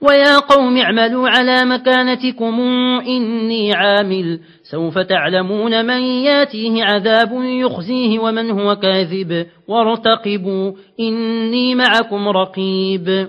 ويا قوم اعملوا على مكانتكم إني عامل. سوف تعلمون من ياتيه عذاب يخزيه ومن هو كاذب. وارتقبوا إني معكم رقيب.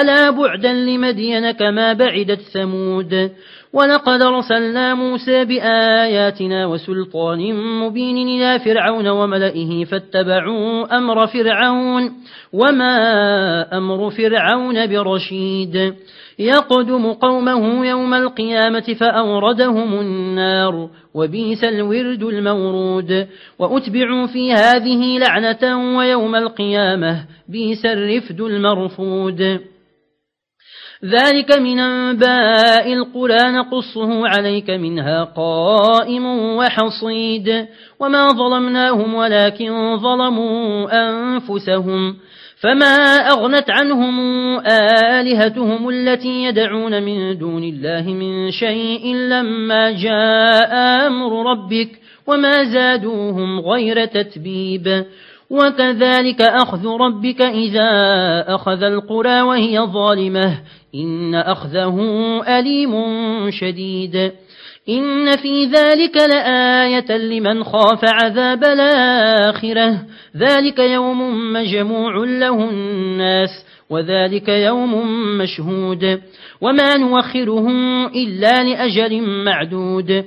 ألا بعدا لمدين كما بعدت ثمود ولقد رسلنا موسى بآياتنا وسلطان مبين إلى فرعون وملئه فاتبعوا أمر فرعون وما أمر فرعون برشيد يقدم قومه يوم القيامة فأوردهم النار وبيس الورد المورود وأتبعوا في هذه لعنة ويوم القيامة بيس الرفد المرفود ذلك من أنباء القرى نقصه عليك منها قائم وحصيد. وما ظلمناهم ولكن ظلموا أنفسهم. فما أغنت عنهم آلهتهم التي يدعون من دون الله من شيء لما جاء أمر ربك. وما زادوهم غير تتبيب. وكذلك أخذ ربك إذا أخذ القرى وهي ظالمة. إن أخذه أليم شديد. إن في ذلك لآية لمن خاف عذاب الآخرة. ذلك يوم مجموع له الناس وذلك يوم مشهود. وما نوخره إلا لأجل معدود.